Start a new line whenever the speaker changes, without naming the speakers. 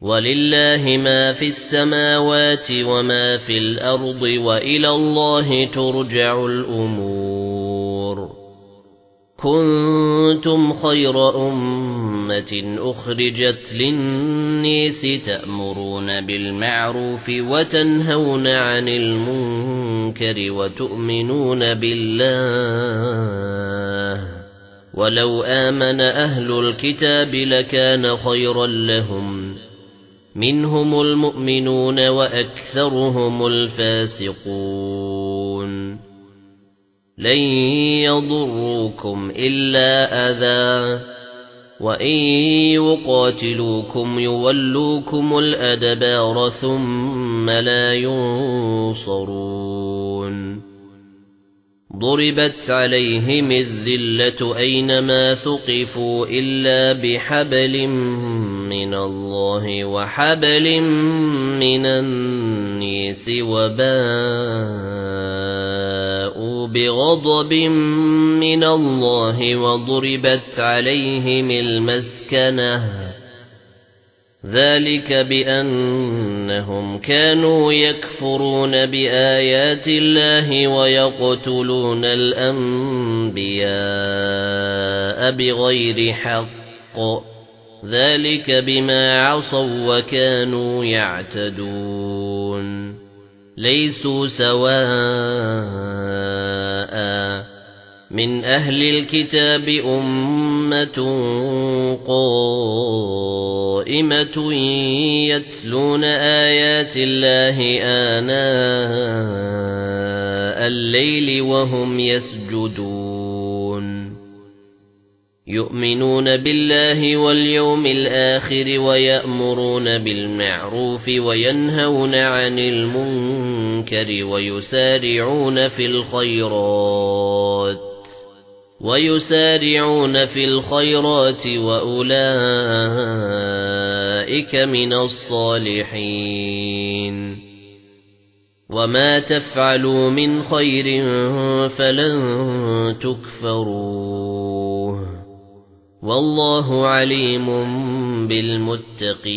وَلِلَّهِ مَا فِي السَّمَاوَاتِ وَمَا فِي الْأَرْضِ وَإِلَى اللَّهِ تُرْجَعُ الْأُمُورُ كُنتُمْ خَيْرَ أُمَّةٍ أُخْرِجَتْ لِلنَّاسِ تَأْمُرُونَ بِالْمَعْرُوفِ وَتَنْهَوْنَ عَنِ الْمُنكَرِ وَتُؤْمِنُونَ بِاللَّهِ وَلَوْ آمَنَ أَهْلُ الْكِتَابِ لَكَانَ خَيْرًا لَّهُمْ مِنْهُمُ الْمُؤْمِنُونَ وَأَكْثَرُهُمُ الْفَاسِقُونَ. لَن يَضُرُّوكُمْ إِلَّا أَذًى وَإِن يُقَاتِلُوكُمْ يُوَلُّوكُمُ الْأَدْبَارَ ثُمَّ لَا يُنصَرُونَ. ضُرِبَتْ عَلَيْهِمُ الذِّلَّةُ أَيْنَمَا ثُقِفُوا إِلَّا بِحَبْلٍ مِّنَ اللَّهِ وَحَبْلٍ مِّنَ النَّاسِ وَبَاءُوا بِغَضَبٍ مِّنَ اللَّهِ وَضُرِبَتْ عَلَيْهِمُ الْمَسْكَنَةُ. ذَلِكَ بِأَنَّهُمْ كَانُوا يَكْفُرُونَ بِآيَاتِ اللَّهِ وَيَقْتُلُونَ الْأَنبِيَاءَ بِغَيْرِ حَقٍّ. ذَلِكَ بِمَا عَصَوا وَكَانُوا يَعْتَدُونَ لَيْسُوا سَوَاءً مِنْ أَهْلِ الْكِتَابِ أُمَّةٌ قَائِمَةٌ يَتْلُونَ آيَاتِ اللَّهِ آنَاءَ اللَّيْلِ وَهُمْ يَسْجُدُونَ يُؤْمِنُونَ بِاللَّهِ وَالْيَوْمِ الْآخِرِ وَيَأْمُرُونَ بِالْمَعْرُوفِ وَيَنْهَوْنَ عَنِ الْمُنكَرِ وَيُسَارِعُونَ فِي الْخَيْرَاتِ وَيُسَارِعُونَ فِي الْخَيْرَاتِ وَأُولَئِكَ مِنَ الصَّالِحِينَ وَمَا تَفْعَلُوا مِنْ خَيْرٍ فَلَن تُكْفَرُوهُ وَاللَّهُ عَلِيمٌ بِالْمُتَّقِينَ